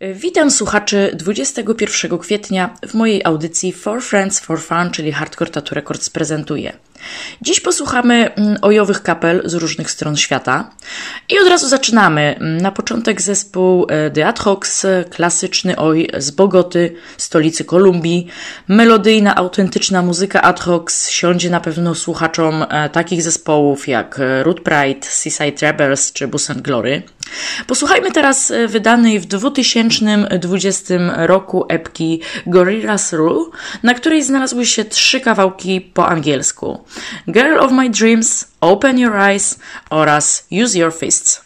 Witam słuchaczy 21 kwietnia w mojej audycji For Friends for Fun, czyli Hardcore Tattoo Records prezentuje. Dziś posłuchamy mm, ojowych kapel z różnych stron świata i od razu zaczynamy. Na początek zespół e, The Ad Hocs, klasyczny oj z Bogoty, stolicy Kolumbii. Melodyjna, autentyczna muzyka Ad Hocs siądzie na pewno słuchaczom e, takich zespołów jak e, Root Pride, Seaside Rebels czy Bus and Glory. Posłuchajmy teraz wydanej w 2020 roku epki Gorillaz Rule, na której znalazły się trzy kawałki po angielsku. Girl of My Dreams, Open Your Eyes oraz Use Your Fists.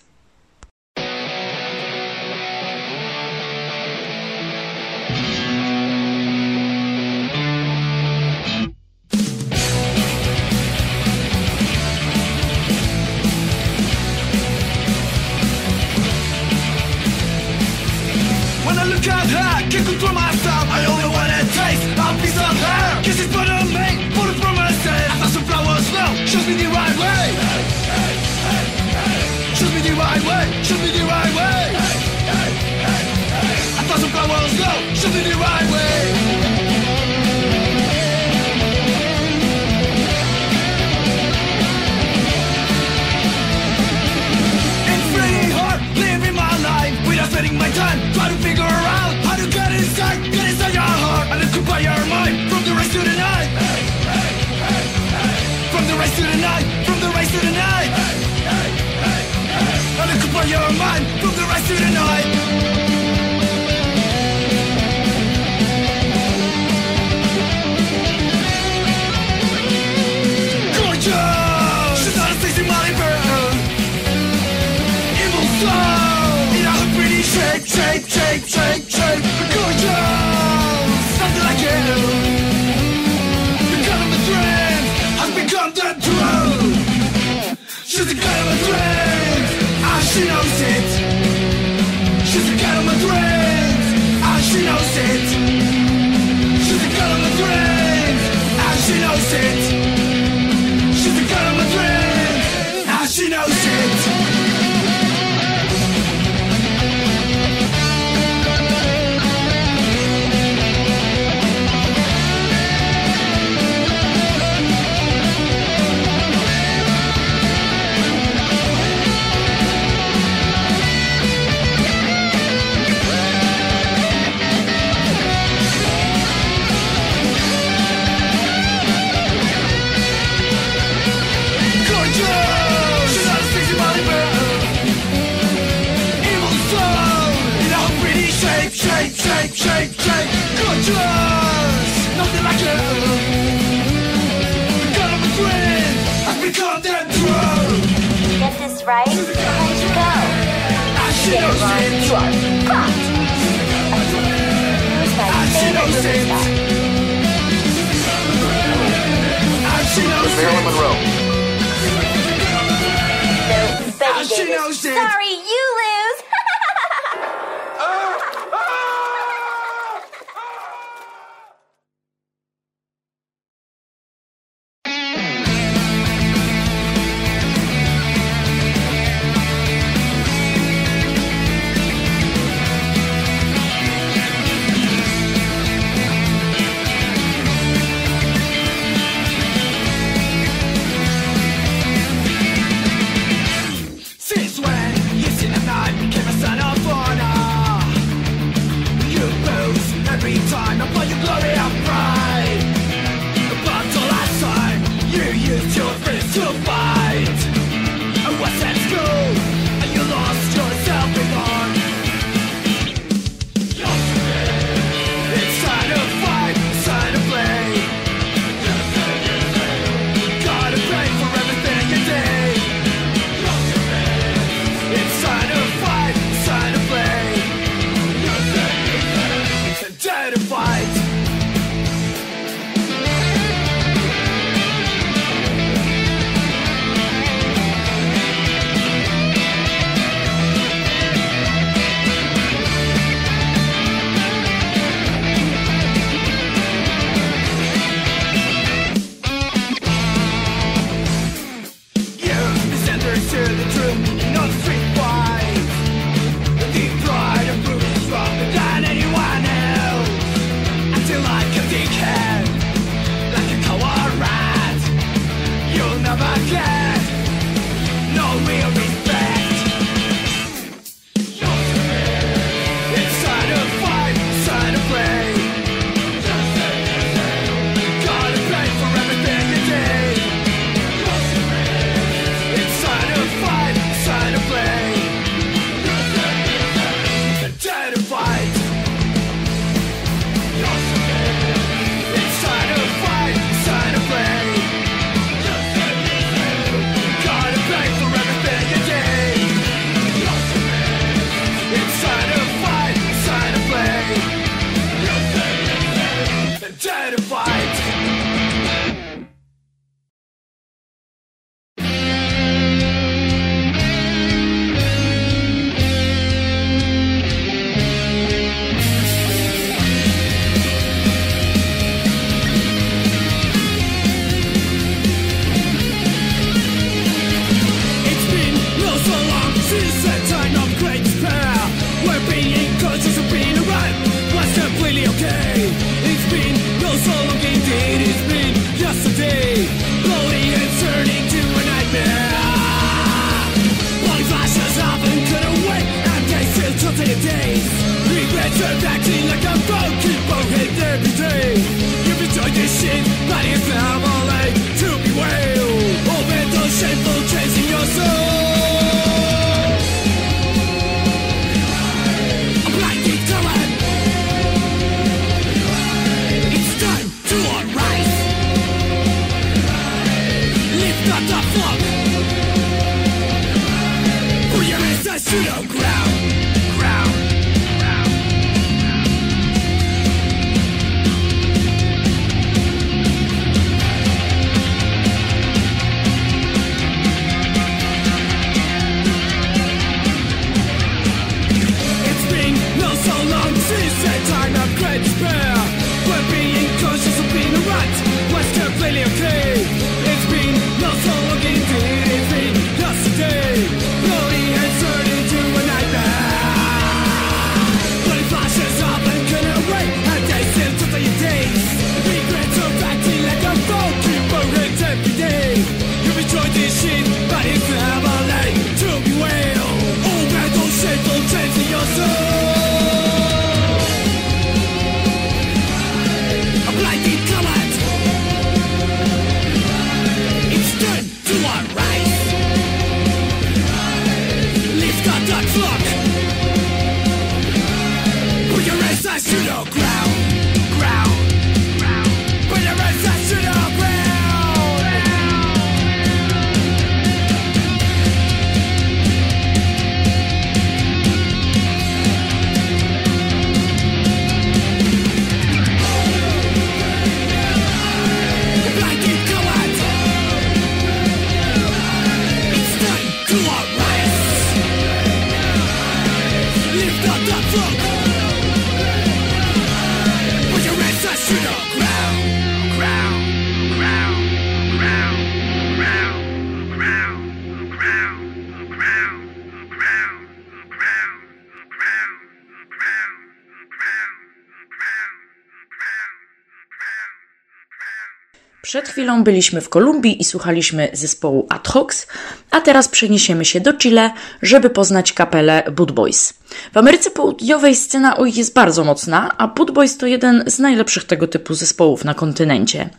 chwilą byliśmy w Kolumbii i słuchaliśmy zespołu Ad Hocs, a teraz przeniesiemy się do Chile, żeby poznać kapelę Boot Boys. W Ameryce Południowej scena OI jest bardzo mocna, a Put to jeden z najlepszych tego typu zespołów na kontynencie.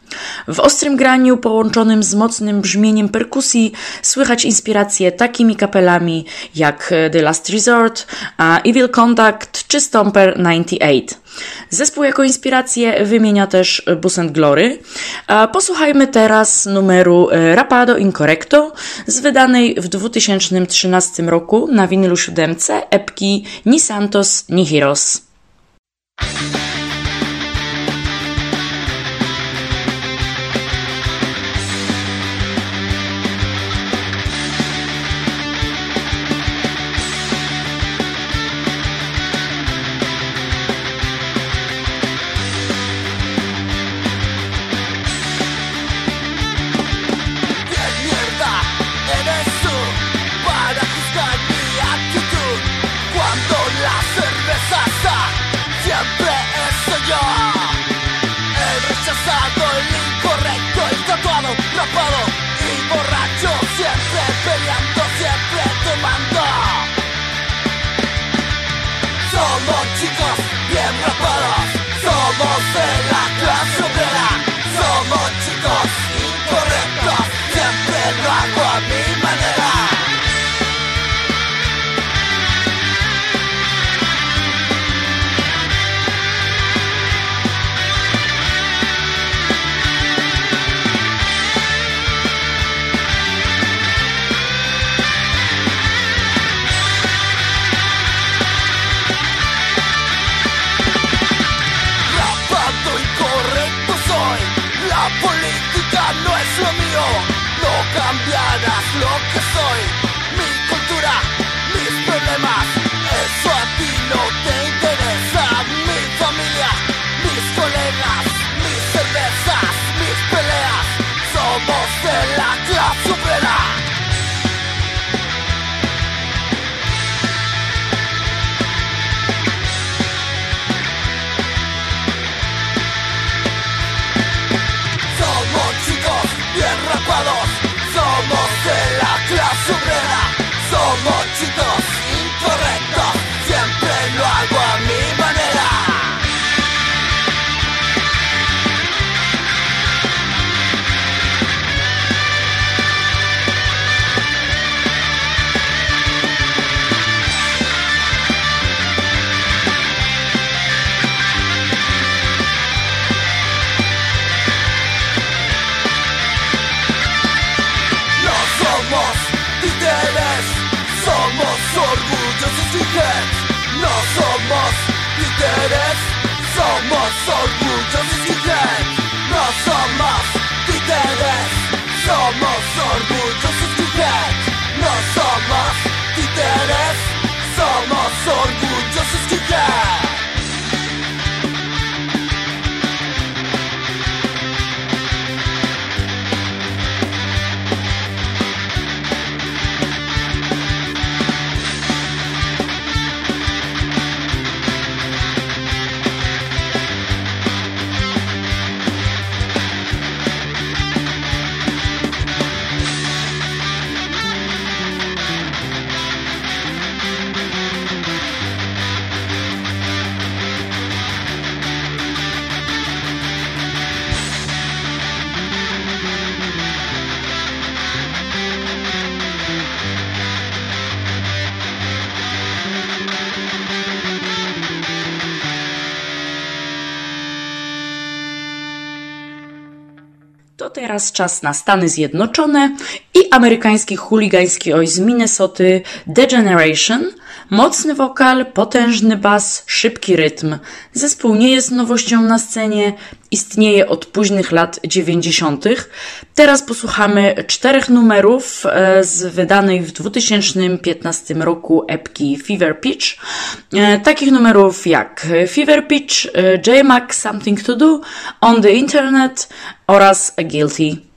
W ostrym graniu połączonym z mocnym brzmieniem perkusji słychać inspiracje takimi kapelami jak e, The Last Resort, Evil Contact czy Stomper 98. Zespół jako inspirację wymienia też e, Bus and Glory. Posłuchajmy teraz numeru e, Rapado Incorrecto z wydanej w 2013 roku na winylu siódemce epki ni Santos, ni Hiros. 我。teraz czas na Stany Zjednoczone i amerykański chuligański oj z Minnesoty The Generation – Mocny wokal, potężny bas, szybki rytm. Zespół nie jest nowością na scenie, istnieje od późnych lat 90. Teraz posłuchamy czterech numerów e, z wydanej w 2015 roku epki Fever Pitch. E, takich numerów jak Fever Pitch, e, J-Mac, Something to Do, On the Internet oraz A Guilty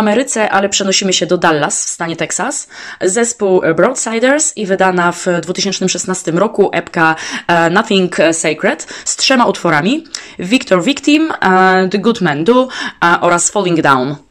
Ameryce, ale przenosimy się do Dallas w stanie Texas. Zespół Broadsiders i wydana w 2016 roku epka e, Nothing Sacred z trzema utworami: Victor Victim, e, The Good Man Do e, oraz Falling Down.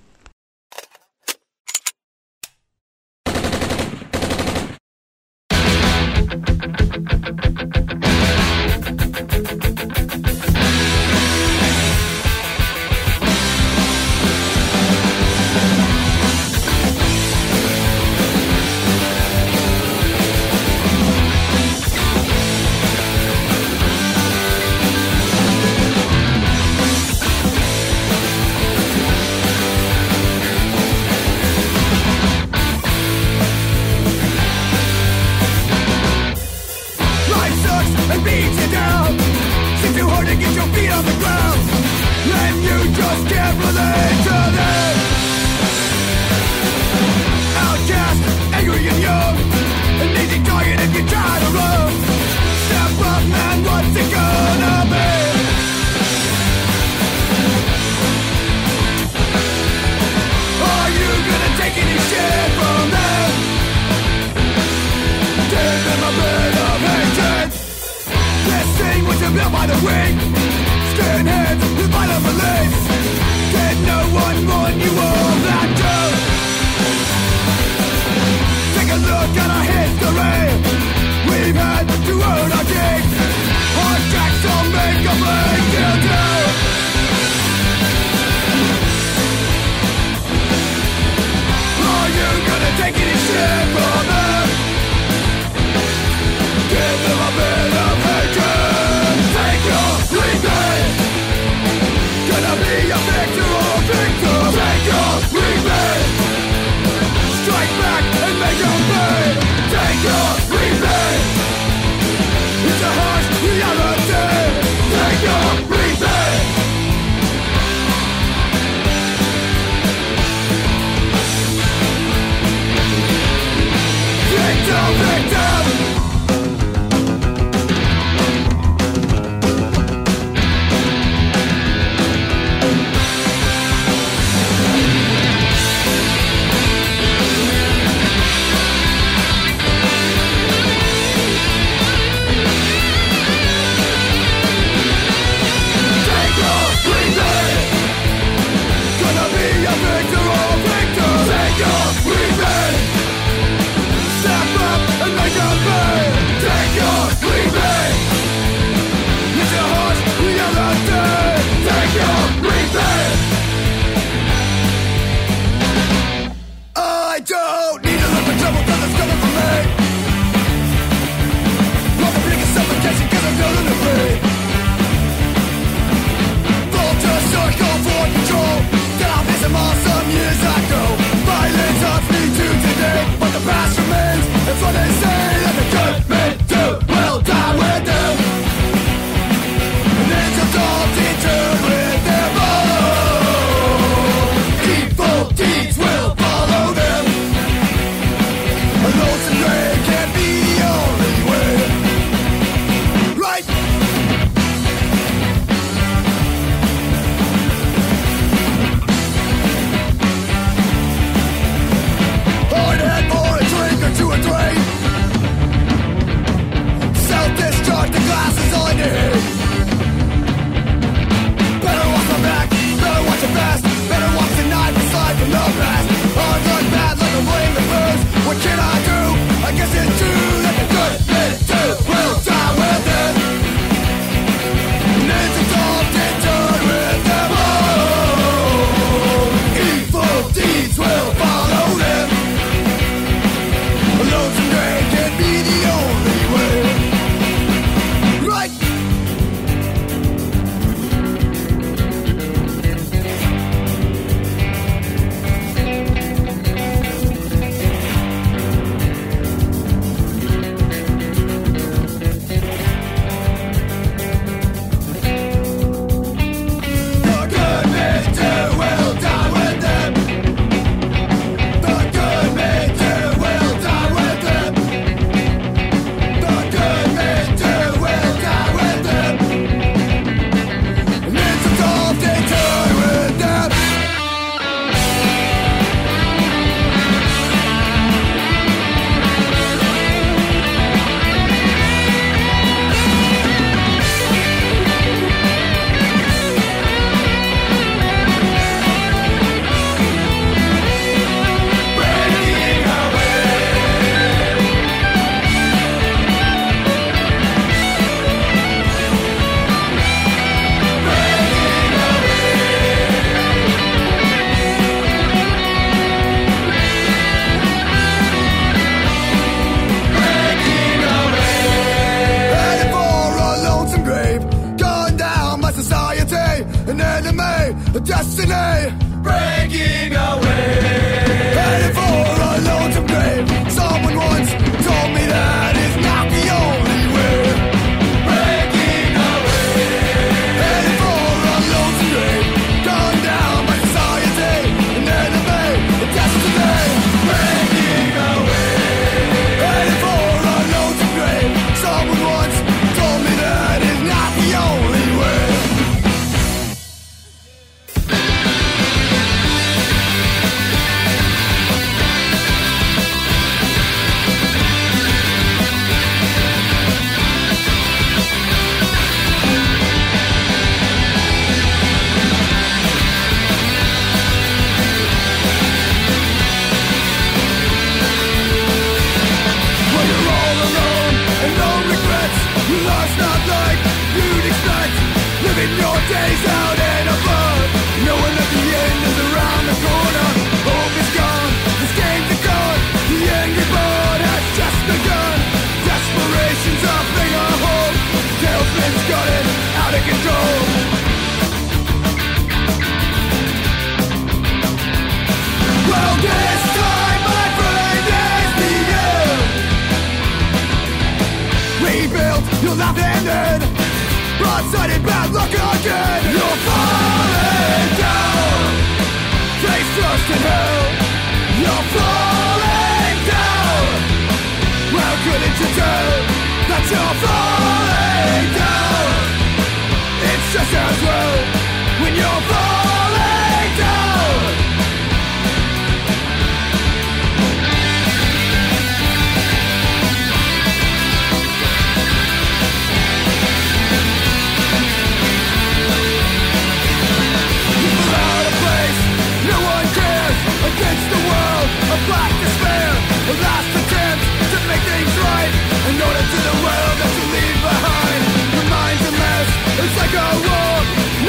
Black despair. A last attempt to make things right. In order to the world that you leave behind. Your mind's a mess, it's like a war.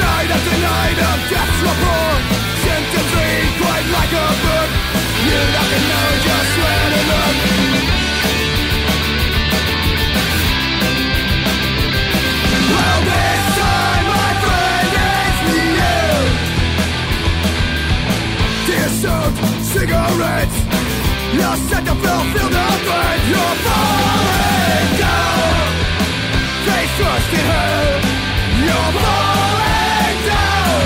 Night after night of death's rapport Sentence read quite like a book You'd to know just where to look. Well, this time, my friend, is the end cigarettes You're set the You're falling down. Face in hell You're falling down.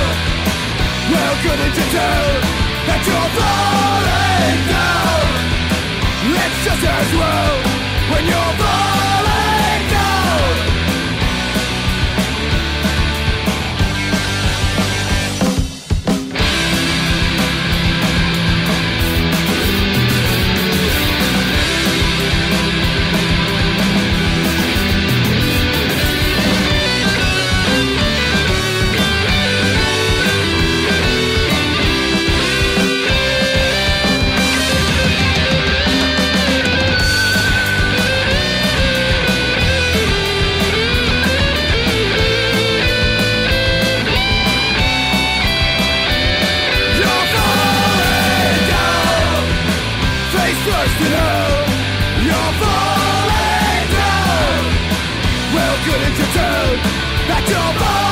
Well, couldn't you tell That you're falling down. It's just as well When you're falling your body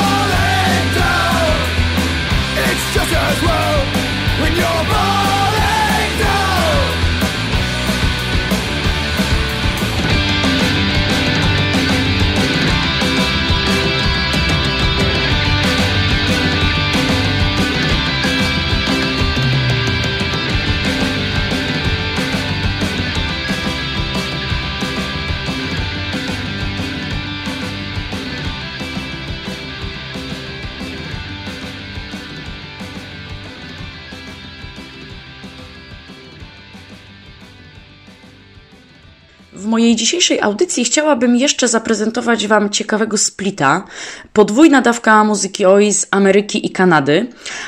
Mojej dzisiejszej audycji chciałabym jeszcze zaprezentować Wam ciekawego splita. Podwójna dawka muzyki OI z Ameryki i Kanady,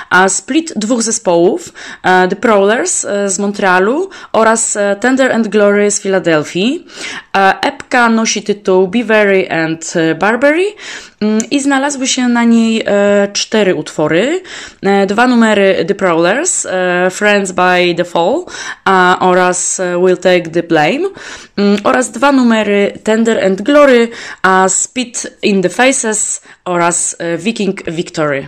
a split dwóch zespołów, e, The Prowlers e, z Montrealu oraz e, Tender and Glory z Filadelfii. Epka nosi tytuł Be Very and Barbary i znalazły się na niej e, cztery utwory. E, Dwa numery The Prowlers, e, Friends by the Fall a, oraz e, We'll Take the Blame mm, oraz dwa numery Tender and Glory, a Spit in the Faces oraz e, Viking Victory.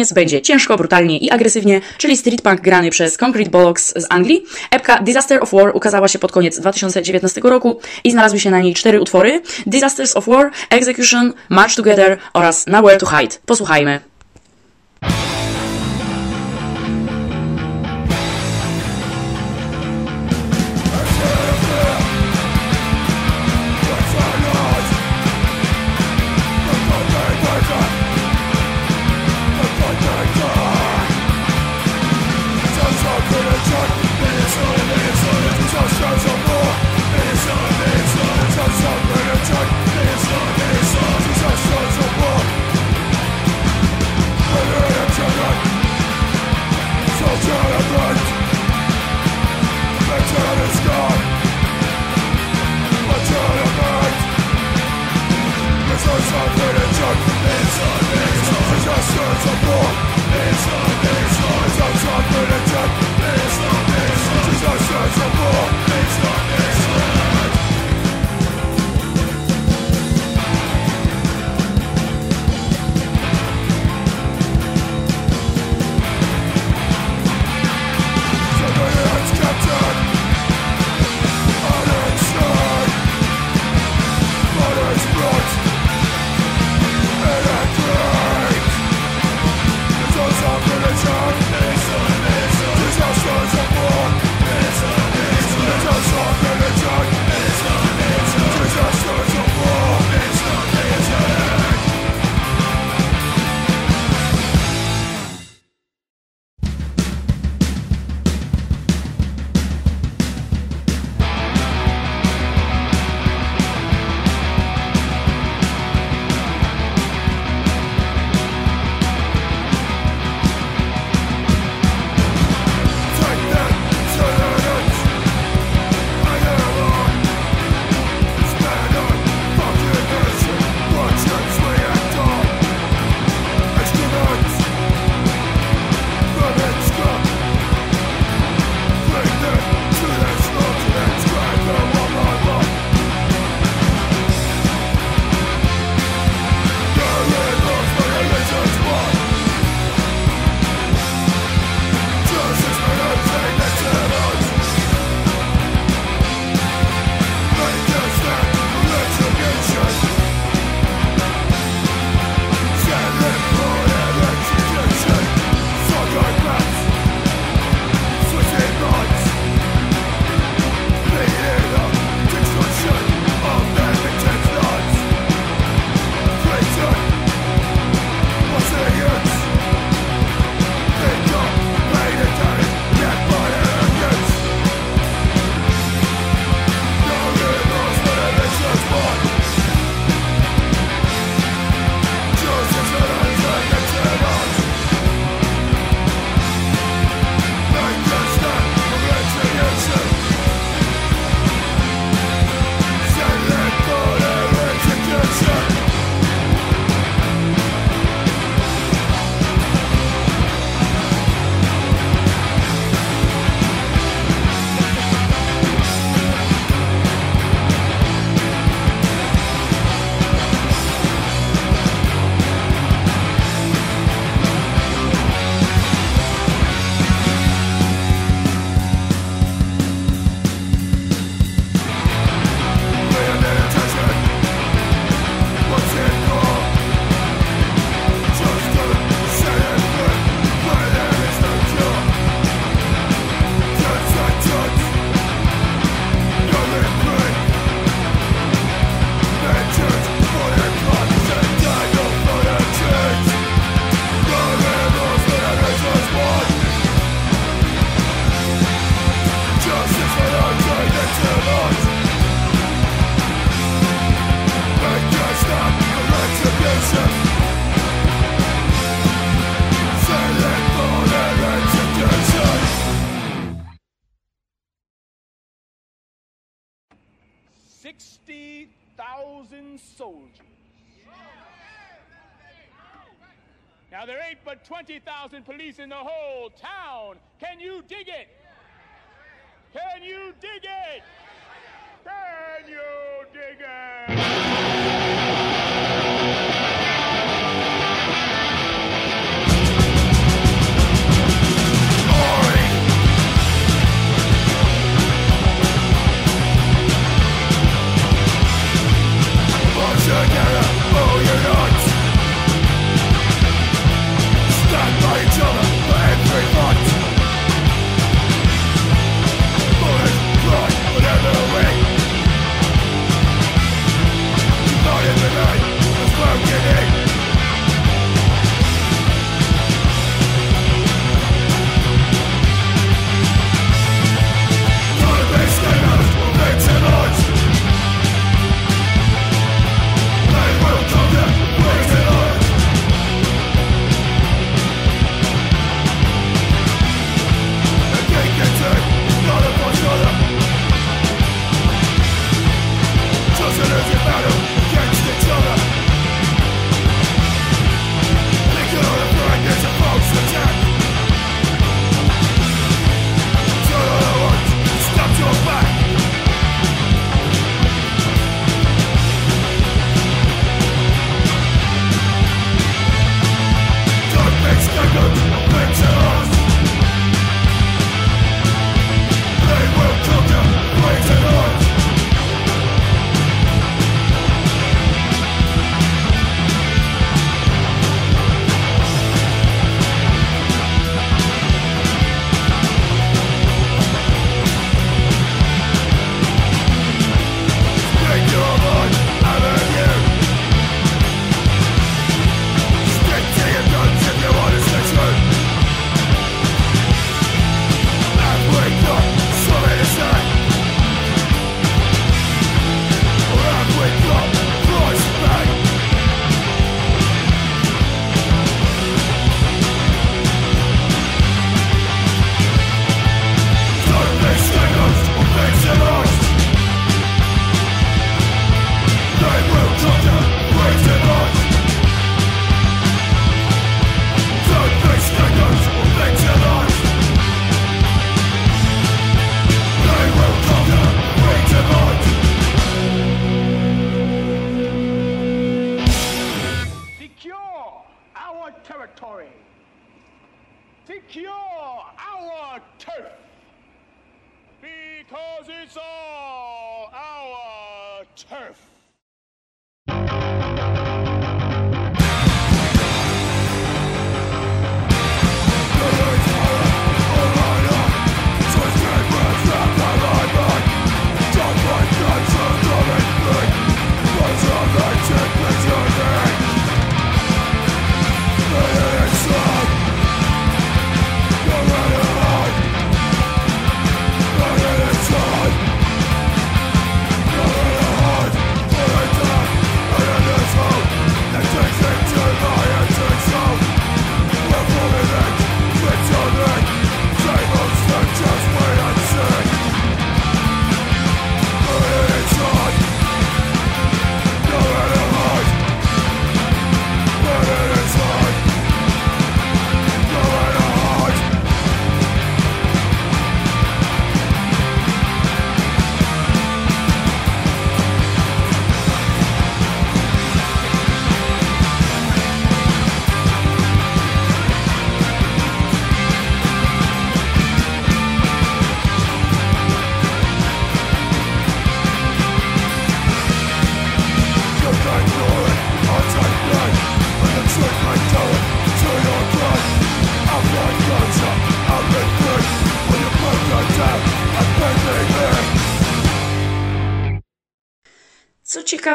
Koniec będzie ciężko, brutalnie i agresywnie, czyli street punk grany przez Concrete Bollocks z Anglii. Epka Disaster of War ukazała się pod koniec 2019 roku i znalazły się na niej cztery utwory: Disasters of War, Execution, March Together oraz Nowhere to Hide. Posłuchajmy. Thousand soldiers. Now there ain't but 20,000 police in the whole town. Can you dig it? Can you dig it? Can you dig it? you not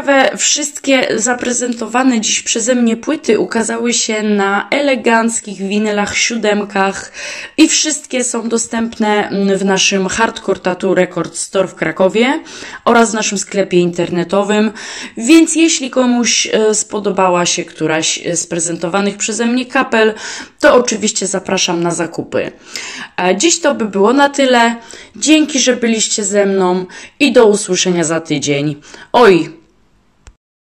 ciekawe, wszystkie zaprezentowane dziś przeze mnie płyty ukazały się na eleganckich winylach, siódemkach i wszystkie są dostępne w naszym Hardcore Tattoo Record Store w Krakowie oraz w naszym sklepie internetowym. Więc jeśli komuś e, spodobała się któraś z prezentowanych przeze mnie kapel, to oczywiście zapraszam na zakupy. Dziś to by było na tyle. Dzięki, że byliście ze mną i do usłyszenia za tydzień. Oj,